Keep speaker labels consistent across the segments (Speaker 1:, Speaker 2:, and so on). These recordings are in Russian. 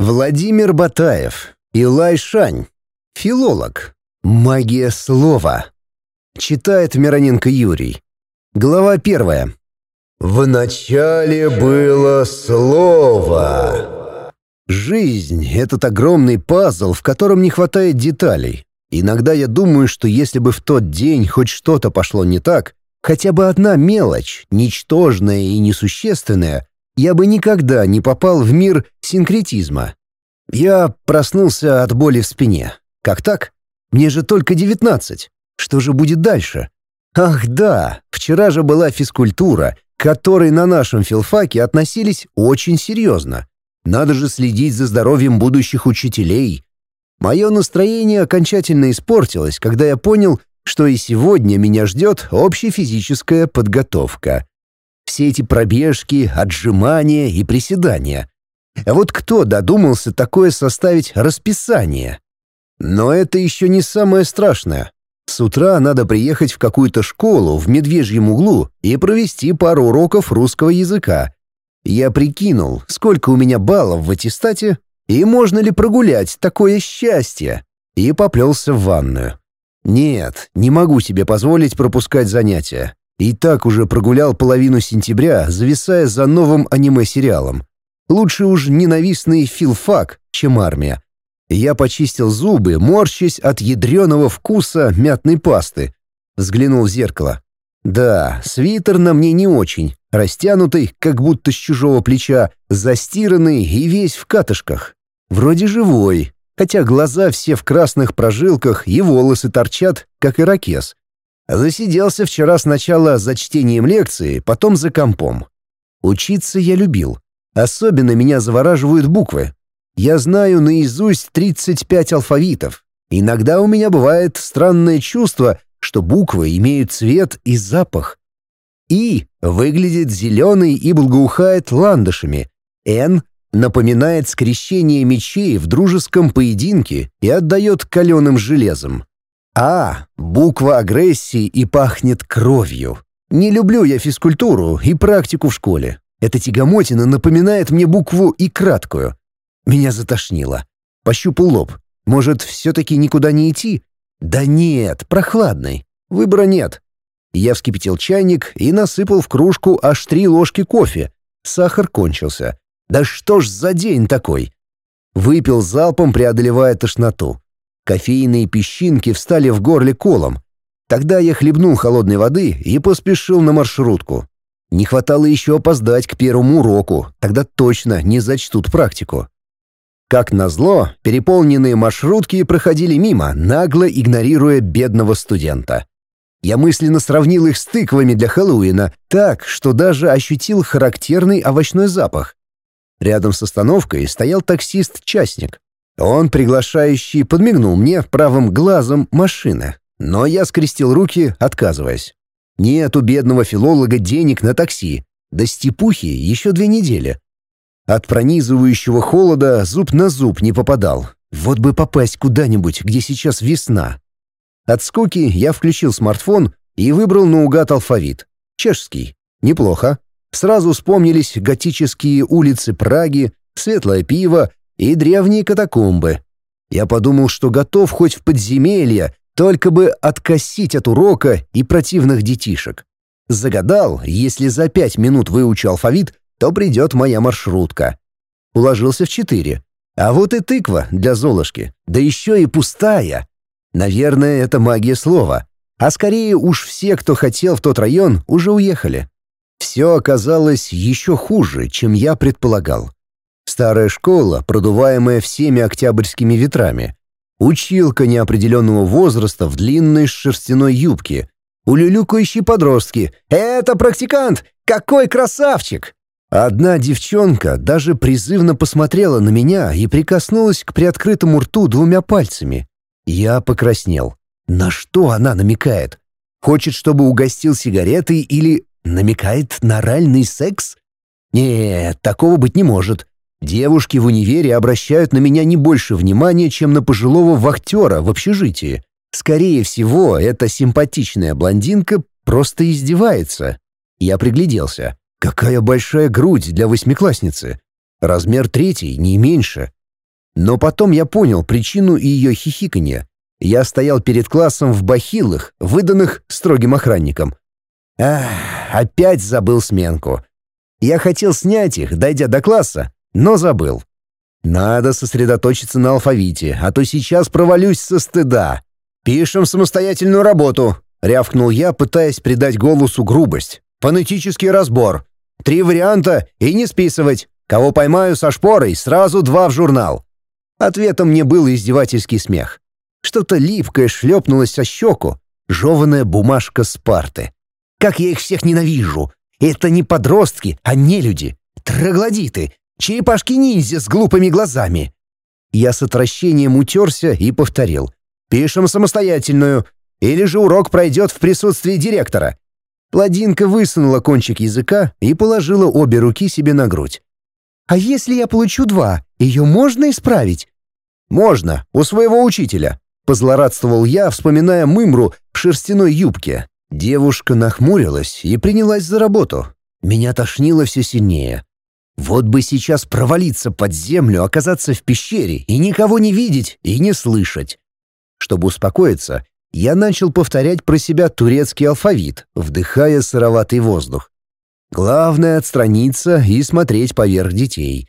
Speaker 1: Владимир Батаев. Илай Шань. Филолог. Магия слова. Читает Мироненко Юрий. Глава первая. В начале было слово. Жизнь — этот огромный пазл, в котором не хватает деталей. Иногда я думаю, что если бы в тот день хоть что-то пошло не так, хотя бы одна мелочь, ничтожная и несущественная, я бы никогда не попал в мир синкретизма. Я проснулся от боли в спине. Как так? Мне же только девятнадцать. Что же будет дальше? Ах да, вчера же была физкультура, к которой на нашем филфаке относились очень серьезно. Надо же следить за здоровьем будущих учителей. Мое настроение окончательно испортилось, когда я понял, что и сегодня меня ждет общефизическая подготовка все эти пробежки, отжимания и приседания. А вот кто додумался такое составить расписание? Но это еще не самое страшное. С утра надо приехать в какую-то школу в Медвежьем углу и провести пару уроков русского языка. Я прикинул, сколько у меня баллов в аттестате и можно ли прогулять такое счастье, и поплелся в ванную. Нет, не могу себе позволить пропускать занятия. И так уже прогулял половину сентября, зависая за новым аниме-сериалом. Лучше уж ненавистный филфак, чем армия. Я почистил зубы, морщась от ядреного вкуса мятной пасты. Взглянул в зеркало. Да, свитер на мне не очень, растянутый, как будто с чужого плеча, застиранный и весь в катышках. Вроде живой, хотя глаза все в красных прожилках и волосы торчат, как ирокез. Засиделся вчера сначала за чтением лекции, потом за компом. Учиться я любил. Особенно меня завораживают буквы. Я знаю наизусть 35 алфавитов. Иногда у меня бывает странное чувство, что буквы имеют цвет и запах. И выглядит зеленый и благоухает ландышами. Н напоминает скрещение мечей в дружеском поединке и отдает каленым железом. А, буква агрессии и пахнет кровью. Не люблю я физкультуру и практику в школе. Эта тягомотина напоминает мне букву и краткую. Меня затошнило. Пощупал лоб. Может, все-таки никуда не идти? Да нет, прохладный. Выбора нет. Я вскипятил чайник и насыпал в кружку аж три ложки кофе. Сахар кончился. Да что ж за день такой? Выпил залпом, преодолевая тошноту. Кофейные песчинки встали в горле колом. Тогда я хлебнул холодной воды и поспешил на маршрутку. Не хватало еще опоздать к первому уроку, тогда точно не зачтут практику. Как назло, переполненные маршрутки проходили мимо, нагло игнорируя бедного студента. Я мысленно сравнил их с тыквами для Хэллоуина так, что даже ощутил характерный овощной запах. Рядом с остановкой стоял таксист-частник. Он, приглашающий, подмигнул мне правым глазом машины, но я скрестил руки, отказываясь. Нет у бедного филолога денег на такси. До степухи еще две недели. От пронизывающего холода зуб на зуб не попадал. Вот бы попасть куда-нибудь, где сейчас весна. От скуки я включил смартфон и выбрал наугад алфавит. Чешский. Неплохо. Сразу вспомнились готические улицы Праги, светлое пиво и древние катакомбы. Я подумал, что готов хоть в подземелье, только бы откосить от урока и противных детишек. Загадал, если за пять минут выучу алфавит, то придет моя маршрутка. Уложился в четыре. А вот и тыква для Золушки, да еще и пустая. Наверное, это магия слова. А скорее уж все, кто хотел в тот район, уже уехали. Все оказалось еще хуже, чем я предполагал. Старая школа, продуваемая всеми октябрьскими ветрами. Училка неопределенного возраста в длинной шерстяной юбке. Улюлюкающие подростки. «Это практикант! Какой красавчик!» Одна девчонка даже призывно посмотрела на меня и прикоснулась к приоткрытому рту двумя пальцами. Я покраснел. На что она намекает? Хочет, чтобы угостил сигаретой или намекает на оральный секс? Нет, такого быть не может. Девушки в универе обращают на меня не больше внимания, чем на пожилого вахтера в общежитии. Скорее всего, эта симпатичная блондинка просто издевается. Я пригляделся. Какая большая грудь для восьмиклассницы. Размер третий, не меньше. Но потом я понял причину ее хихиканья. Я стоял перед классом в бахилах, выданных строгим охранником. Ах, опять забыл сменку. Я хотел снять их, дойдя до класса, но забыл. Надо сосредоточиться на алфавите, а то сейчас провалюсь со стыда. «Пишем самостоятельную работу», — рявкнул я, пытаясь придать голосу грубость. «Фонетический разбор. Три варианта и не списывать. Кого поймаю со шпорой, сразу два в журнал». Ответом мне был издевательский смех. Что-то липкое шлепнулось со щеку, жеванная бумажка Спарты. Как я их всех ненавижу! Это не подростки, а не люди, троглодиты, черепашки-ниндзя с глупыми глазами. Я с отвращением утерся и повторил. «Пишем самостоятельную, или же урок пройдет в присутствии директора». Плодинка высунула кончик языка и положила обе руки себе на грудь. «А если я получу два, ее можно исправить?» «Можно, у своего учителя», — позлорадствовал я, вспоминая мымру в шерстяной юбке. Девушка нахмурилась и принялась за работу. Меня тошнило все сильнее. Вот бы сейчас провалиться под землю, оказаться в пещере и никого не видеть и не слышать. Чтобы успокоиться, я начал повторять про себя турецкий алфавит, вдыхая сыроватый воздух. Главное — отстраниться и смотреть поверх детей.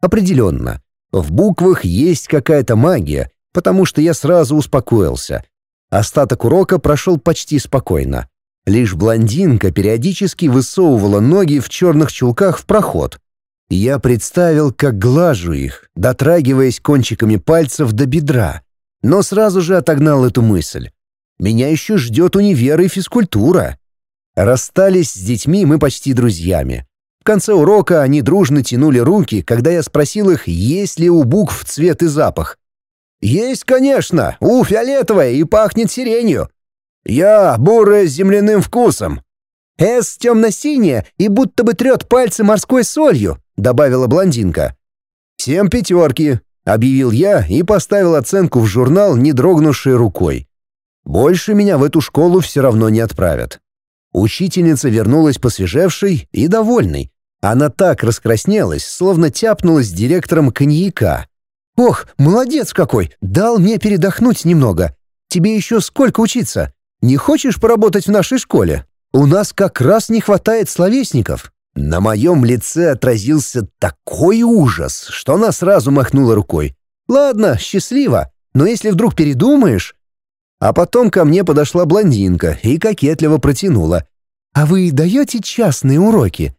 Speaker 1: Определенно, в буквах есть какая-то магия, потому что я сразу успокоился. Остаток урока прошел почти спокойно. Лишь блондинка периодически высовывала ноги в черных чулках в проход. Я представил, как глажу их, дотрагиваясь кончиками пальцев до бедра, но сразу же отогнал эту мысль. Меня еще ждет универ и физкультура. Расстались с детьми мы почти друзьями. В конце урока они дружно тянули руки, когда я спросил их, есть ли у букв цвет и запах. «Есть, конечно, у фиолетовая и пахнет сиренью. Я бурая с земляным вкусом». «С темно-синяя и будто бы трет пальцы морской солью», — добавила блондинка. «Всем пятерки», — объявил я и поставил оценку в журнал, не дрогнувшей рукой. «Больше меня в эту школу все равно не отправят». Учительница вернулась посвежевшей и довольной. Она так раскраснелась, словно тяпнулась директором коньяка. «Ох, молодец какой! Дал мне передохнуть немного. Тебе еще сколько учиться? Не хочешь поработать в нашей школе? У нас как раз не хватает словесников». На моем лице отразился такой ужас, что она сразу махнула рукой. «Ладно, счастливо, но если вдруг передумаешь...» А потом ко мне подошла блондинка и кокетливо протянула. «А вы даете частные уроки?»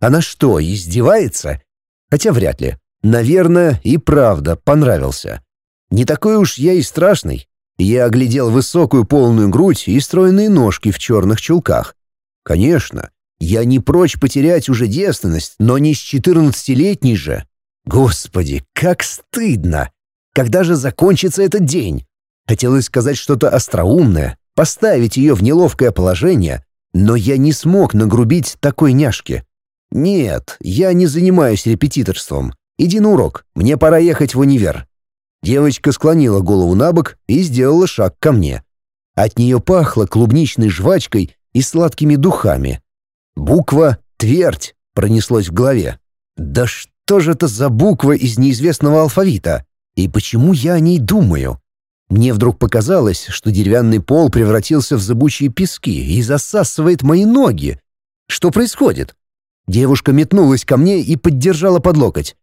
Speaker 1: Она что, издевается? Хотя вряд ли. Наверное, и правда понравился. Не такой уж я и страшный. Я оглядел высокую полную грудь и стройные ножки в черных чулках. Конечно, я не прочь потерять уже девственность, но не с четырнадцатилетней же. Господи, как стыдно! Когда же закончится этот день? Хотелось сказать что-то остроумное, поставить ее в неловкое положение, но я не смог нагрубить такой няшки. Нет, я не занимаюсь репетиторством. Иди на урок, мне пора ехать в универ. Девочка склонила голову на бок и сделала шаг ко мне. От нее пахло клубничной жвачкой и сладкими духами. Буква «Твердь» пронеслось в голове. Да что же это за буква из неизвестного алфавита? И почему я о ней думаю? Мне вдруг показалось, что деревянный пол превратился в зыбучие пески и засасывает мои ноги. Что происходит? Девушка метнулась ко мне и поддержала под локоть.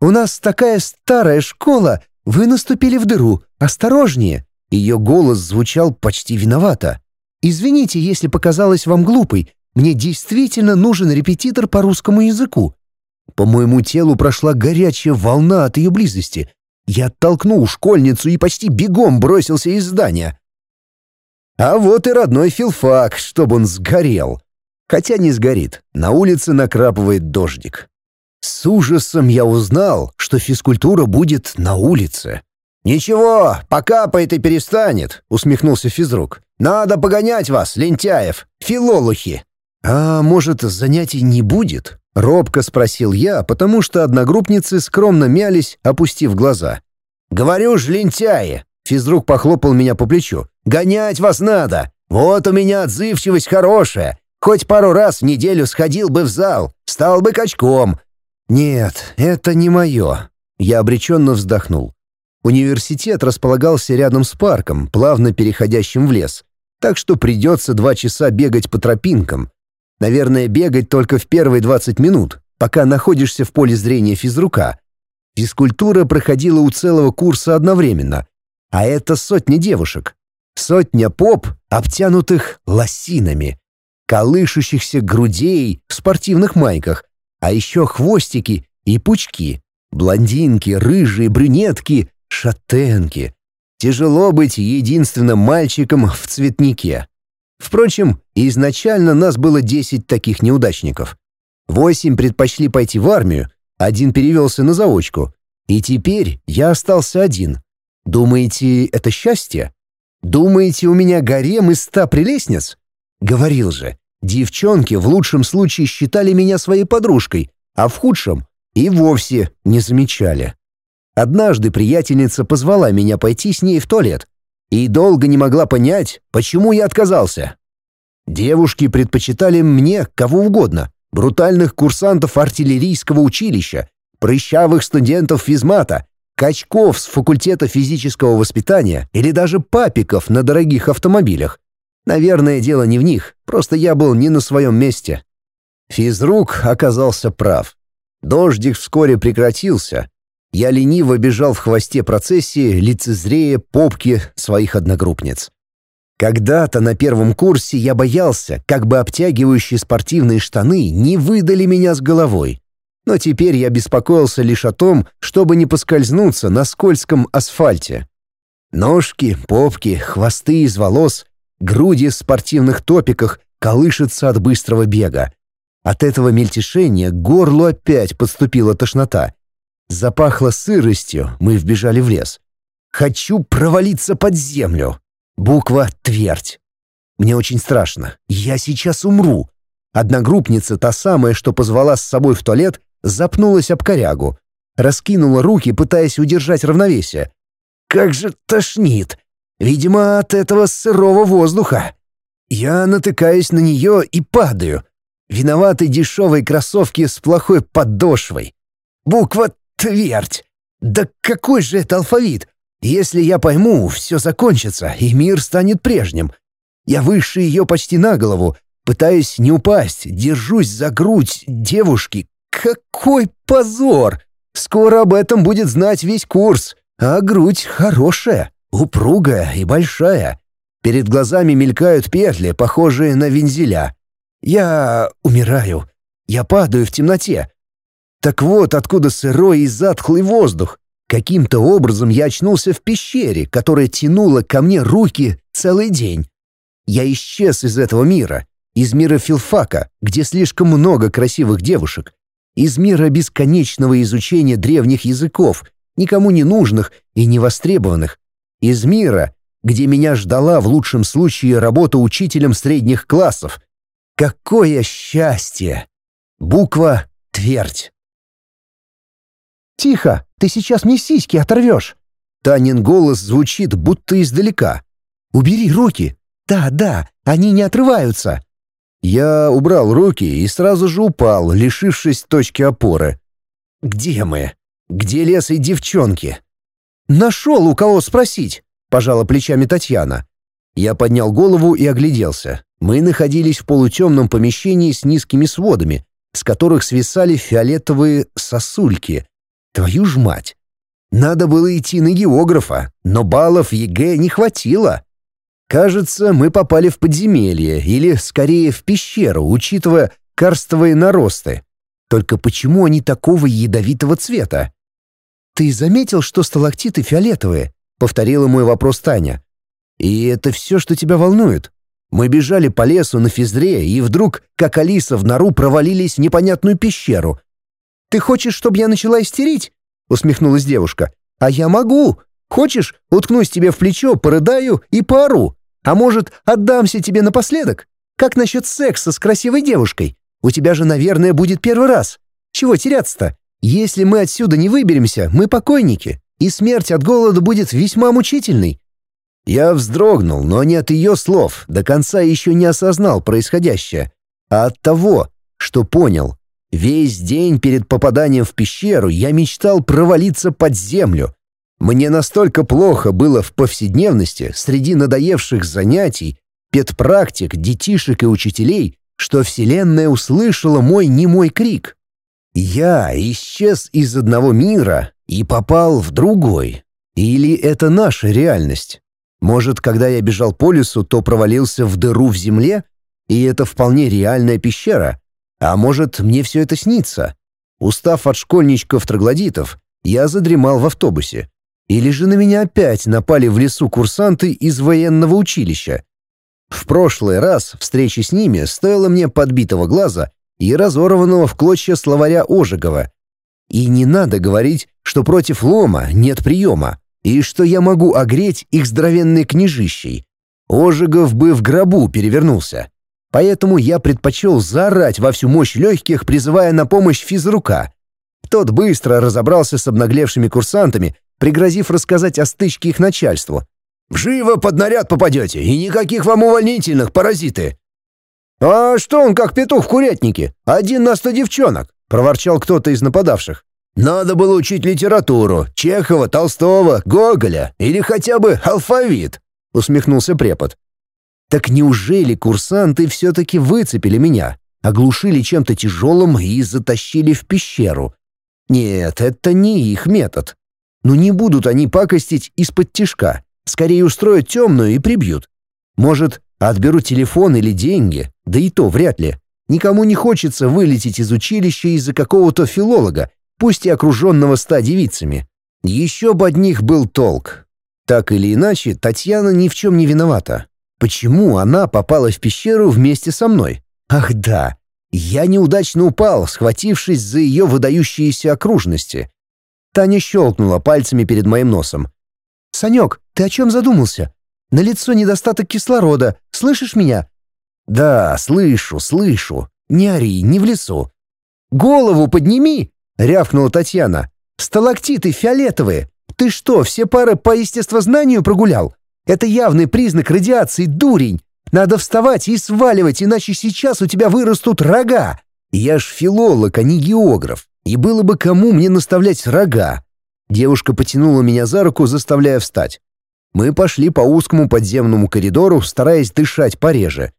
Speaker 1: «У нас такая старая школа, вы наступили в дыру, осторожнее!» Ее голос звучал почти виновато. «Извините, если показалось вам глупой, мне действительно нужен репетитор по русскому языку». По моему телу прошла горячая волна от ее близости. Я оттолкнул школьницу и почти бегом бросился из здания. А вот и родной филфак, чтобы он сгорел. Хотя не сгорит, на улице накрапывает дождик. С ужасом я узнал, что физкультура будет на улице. «Ничего, покапает и перестанет», — усмехнулся физрук. «Надо погонять вас, лентяев, филолухи». «А может, занятий не будет?» — робко спросил я, потому что одногруппницы скромно мялись, опустив глаза. «Говорю ж, лентяи!» — физрук похлопал меня по плечу. «Гонять вас надо! Вот у меня отзывчивость хорошая. Хоть пару раз в неделю сходил бы в зал, стал бы качком. Нет, это не мое. Я обреченно вздохнул. Университет располагался рядом с парком, плавно переходящим в лес, так что придется два часа бегать по тропинкам. Наверное, бегать только в первые 20 минут, пока находишься в поле зрения физрука. Физкультура проходила у целого курса одновременно, а это сотни девушек. Сотня поп, обтянутых лосинами, колышущихся грудей в спортивных майках, а еще хвостики и пучки, блондинки, рыжие, брюнетки, шатенки. Тяжело быть единственным мальчиком в цветнике. Впрочем, изначально нас было 10 таких неудачников. Восемь предпочли пойти в армию, один перевелся на заочку. И теперь я остался один. Думаете, это счастье? Думаете, у меня гарем из ста прелестниц? Говорил же, девчонки в лучшем случае считали меня своей подружкой, а в худшем и вовсе не замечали. Однажды приятельница позвала меня пойти с ней в туалет и долго не могла понять, почему я отказался. Девушки предпочитали мне кого угодно, брутальных курсантов артиллерийского училища, прыщавых студентов физмата, качков с факультета физического воспитания или даже папиков на дорогих автомобилях. Наверное, дело не в них, просто я был не на своем месте. Физрук оказался прав. Дождик вскоре прекратился. Я лениво бежал в хвосте процессии, лицезрея попки своих одногруппниц. Когда-то на первом курсе я боялся, как бы обтягивающие спортивные штаны не выдали меня с головой. Но теперь я беспокоился лишь о том, чтобы не поскользнуться на скользком асфальте. Ножки, попки, хвосты из волос, груди в спортивных топиках колышутся от быстрого бега. От этого мельтешения к горлу опять подступила тошнота. Запахло сыростью, мы вбежали в лес. «Хочу провалиться под землю!» Буква «Твердь». Мне очень страшно. Я сейчас умру. Одногруппница, та самая, что позвала с собой в туалет, запнулась об корягу. Раскинула руки, пытаясь удержать равновесие. Как же тошнит! Видимо, от этого сырого воздуха. Я натыкаюсь на нее и падаю. Виноваты дешевые кроссовки с плохой подошвой. Буква «Твердь». Да какой же это алфавит? Если я пойму, все закончится, и мир станет прежним. Я выше ее почти на голову, пытаюсь не упасть, держусь за грудь девушки. Какой позор! Скоро об этом будет знать весь курс. А грудь хорошая, упругая и большая. Перед глазами мелькают петли, похожие на вензеля. Я умираю. Я падаю в темноте. Так вот, откуда сырой и затхлый воздух. Каким-то образом я очнулся в пещере, которая тянула ко мне руки целый день. Я исчез из этого мира, из мира филфака, где слишком много красивых девушек, из мира бесконечного изучения древних языков, никому не нужных и не востребованных, из мира, где меня ждала в лучшем случае работа учителем средних классов. Какое счастье! Буква «Твердь». «Тихо! Ты сейчас мне сиськи оторвешь!» Танин голос звучит будто издалека. «Убери руки! Да, да, они не отрываются!» Я убрал руки и сразу же упал, лишившись точки опоры. «Где мы? Где лес и девчонки?» «Нашел у кого спросить!» — пожала плечами Татьяна. Я поднял голову и огляделся. Мы находились в полутемном помещении с низкими сводами, с которых свисали фиолетовые сосульки, Твою ж мать! Надо было идти на географа, но баллов ЕГЭ не хватило. Кажется, мы попали в подземелье, или, скорее, в пещеру, учитывая карстовые наросты. Только почему они такого ядовитого цвета? «Ты заметил, что сталактиты фиолетовые?» — повторила мой вопрос Таня. «И это все, что тебя волнует?» Мы бежали по лесу на физре, и вдруг, как Алиса в нору, провалились в непонятную пещеру, ты хочешь, чтобы я начала истерить?» — усмехнулась девушка. «А я могу. Хочешь, уткнусь тебе в плечо, порыдаю и поору. А может, отдамся тебе напоследок? Как насчет секса с красивой девушкой? У тебя же, наверное, будет первый раз. Чего теряться-то? Если мы отсюда не выберемся, мы покойники, и смерть от голода будет весьма мучительной». Я вздрогнул, но не от ее слов, до конца еще не осознал происходящее, а от того, что понял — Весь день перед попаданием в пещеру я мечтал провалиться под землю. Мне настолько плохо было в повседневности среди надоевших занятий, педпрактик, детишек и учителей, что Вселенная услышала мой немой крик. Я исчез из одного мира и попал в другой. Или это наша реальность? Может, когда я бежал по лесу, то провалился в дыру в земле, и это вполне реальная пещера? А может, мне все это снится? Устав от школьничков-троглодитов, я задремал в автобусе. Или же на меня опять напали в лесу курсанты из военного училища. В прошлый раз встречи с ними стоило мне подбитого глаза и разорванного в клочья словаря Ожегова. И не надо говорить, что против лома нет приема, и что я могу огреть их здоровенной княжищей. Ожегов бы в гробу перевернулся. Поэтому я предпочел заорать во всю мощь легких, призывая на помощь физрука. Тот быстро разобрался с обнаглевшими курсантами, пригрозив рассказать о стычке их начальству. «Живо под наряд попадете, и никаких вам увольнительных, паразиты!» «А что он как петух в курятнике? Один на сто девчонок!» — проворчал кто-то из нападавших. «Надо было учить литературу, Чехова, Толстого, Гоголя или хотя бы алфавит!» — усмехнулся препод. Так неужели курсанты все-таки выцепили меня, оглушили чем-то тяжелым и затащили в пещеру? Нет, это не их метод. Ну не будут они пакостить из-под тишка. Скорее устроят темную и прибьют. Может, отберут телефон или деньги, да и то вряд ли. Никому не хочется вылететь из училища из-за какого-то филолога, пусть и окруженного ста девицами. Еще бы от них был толк. Так или иначе, Татьяна ни в чем не виновата. Почему она попала в пещеру вместе со мной? Ах да, я неудачно упал, схватившись за ее выдающиеся окружности. Таня щелкнула пальцами перед моим носом. «Санек, ты о чем задумался? На лицо недостаток кислорода. Слышишь меня?» «Да, слышу, слышу. Не ори, не в лесу». «Голову подними!» — рявкнула Татьяна. «Сталактиты фиолетовые. Ты что, все пары по естествознанию прогулял? Это явный признак радиации, дурень. Надо вставать и сваливать, иначе сейчас у тебя вырастут рога. Я ж филолог, а не географ. И было бы кому мне наставлять рога. Девушка потянула меня за руку, заставляя встать. Мы пошли по узкому подземному коридору, стараясь дышать пореже.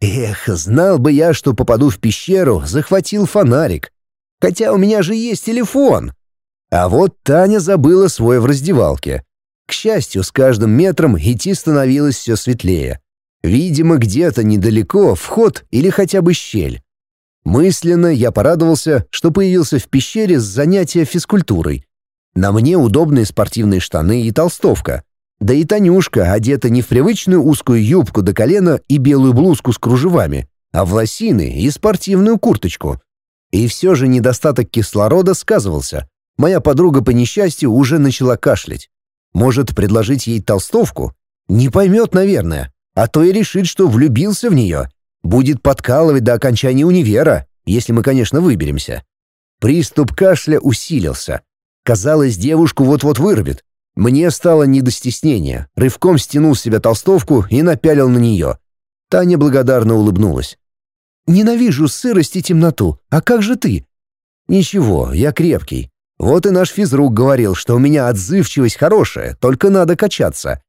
Speaker 1: Эх, знал бы я, что попаду в пещеру, захватил фонарик. Хотя у меня же есть телефон. А вот Таня забыла свой в раздевалке. К счастью, с каждым метром идти становилось все светлее. Видимо, где-то недалеко вход или хотя бы щель. Мысленно я порадовался, что появился в пещере с занятия физкультурой. На мне удобные спортивные штаны и толстовка. Да и Танюшка одета не в привычную узкую юбку до колена и белую блузку с кружевами, а в лосины и спортивную курточку. И все же недостаток кислорода сказывался. Моя подруга по несчастью уже начала кашлять. Может, предложить ей толстовку? Не поймет, наверное. А то и решит, что влюбился в нее. Будет подкалывать до окончания универа, если мы, конечно, выберемся. Приступ кашля усилился. Казалось, девушку вот-вот вырвет. Мне стало не до стеснения. Рывком стянул с себя толстовку и напялил на нее. Таня благодарно улыбнулась. «Ненавижу сырость и темноту. А как же ты?» «Ничего, я крепкий. Вот и наш физрук говорил, что у меня отзывчивость хорошая, только надо качаться.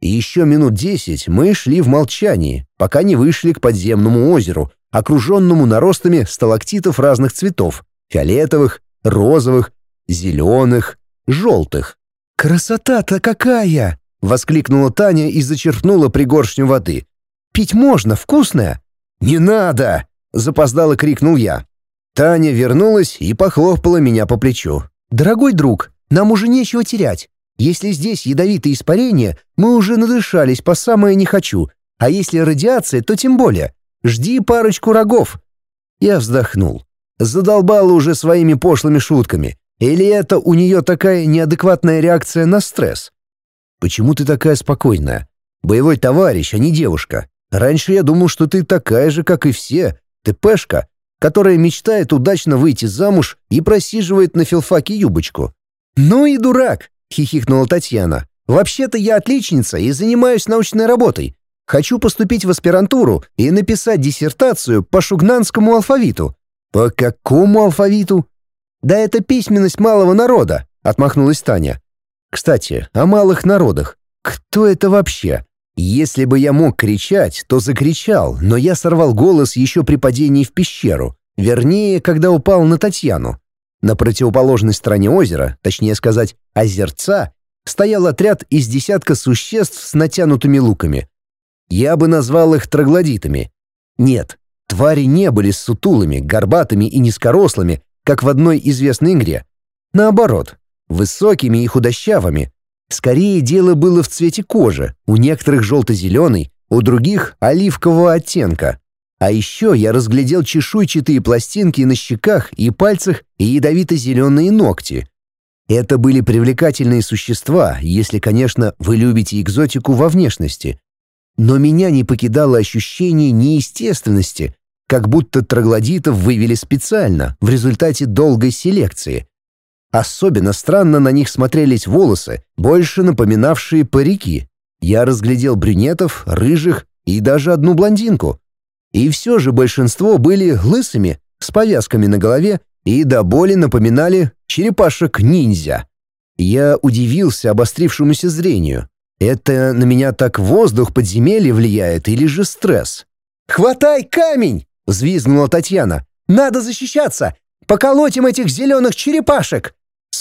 Speaker 1: И еще минут десять мы шли в молчании, пока не вышли к подземному озеру, окруженному наростами сталактитов разных цветов — фиолетовых, розовых, зеленых, желтых. «Красота-то какая!» — воскликнула Таня и зачерпнула пригоршню воды. «Пить можно, вкусная!» «Не надо!» — запоздало крикнул я. Таня вернулась и похлопала меня по плечу. «Дорогой друг, нам уже нечего терять. Если здесь ядовитые испарения, мы уже надышались по самое не хочу, а если радиация, то тем более. Жди парочку рогов». Я вздохнул. Задолбала уже своими пошлыми шутками. Или это у нее такая неадекватная реакция на стресс? «Почему ты такая спокойная? Боевой товарищ, а не девушка. Раньше я думал, что ты такая же, как и все. Ты пешка, которая мечтает удачно выйти замуж и просиживает на филфаке юбочку. «Ну и дурак!» — хихикнула Татьяна. «Вообще-то я отличница и занимаюсь научной работой. Хочу поступить в аспирантуру и написать диссертацию по шугнанскому алфавиту. По какому алфавиту? Да это письменность малого народа, отмахнулась Таня. Кстати, о малых народах. Кто это вообще? Если бы я мог кричать, то закричал, но я сорвал голос еще при падении в пещеру. Вернее, когда упал на Татьяну. На противоположной стороне озера, точнее сказать, озерца, стоял отряд из десятка существ с натянутыми луками. Я бы назвал их троглодитами. Нет, твари не были сутулыми, горбатыми и низкорослыми, как в одной известной игре. Наоборот, высокими и худощавыми. Скорее дело было в цвете кожи, у некоторых желто-зеленый, у других оливкового оттенка. А еще я разглядел чешуйчатые пластинки на щеках и пальцах и ядовито-зеленые ногти. Это были привлекательные существа, если, конечно, вы любите экзотику во внешности. Но меня не покидало ощущение неестественности, как будто троглодитов вывели специально, в результате долгой селекции. Особенно странно на них смотрелись волосы, больше напоминавшие парики. Я разглядел брюнетов, рыжих и даже одну блондинку. И все же большинство были лысыми, с повязками на голове и до боли напоминали черепашек-ниндзя. Я удивился обострившемуся зрению. Это на меня так воздух подземелья влияет или же стресс? «Хватай камень!» — взвизгнула Татьяна. «Надо защищаться! Поколотим этих зеленых черепашек!»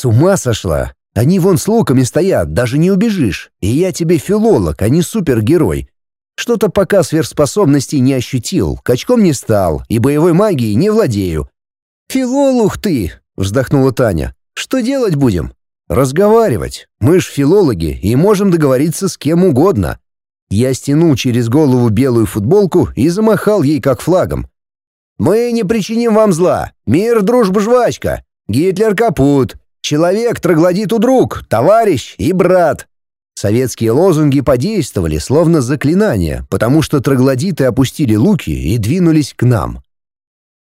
Speaker 1: «С ума сошла! Они вон с луками стоят, даже не убежишь. И я тебе филолог, а не супергерой. Что-то пока сверхспособностей не ощутил, качком не стал и боевой магией не владею». «Филолог ты!» — вздохнула Таня. «Что делать будем?» «Разговаривать. Мы ж филологи и можем договориться с кем угодно. Я стянул через голову белую футболку и замахал ей как флагом. «Мы не причиним вам зла. Мир, дружба, жвачка. Гитлер капут. Человек троглодиту друг, товарищ и брат». Советские лозунги подействовали, словно заклинания, потому что троглодиты опустили луки и двинулись к нам.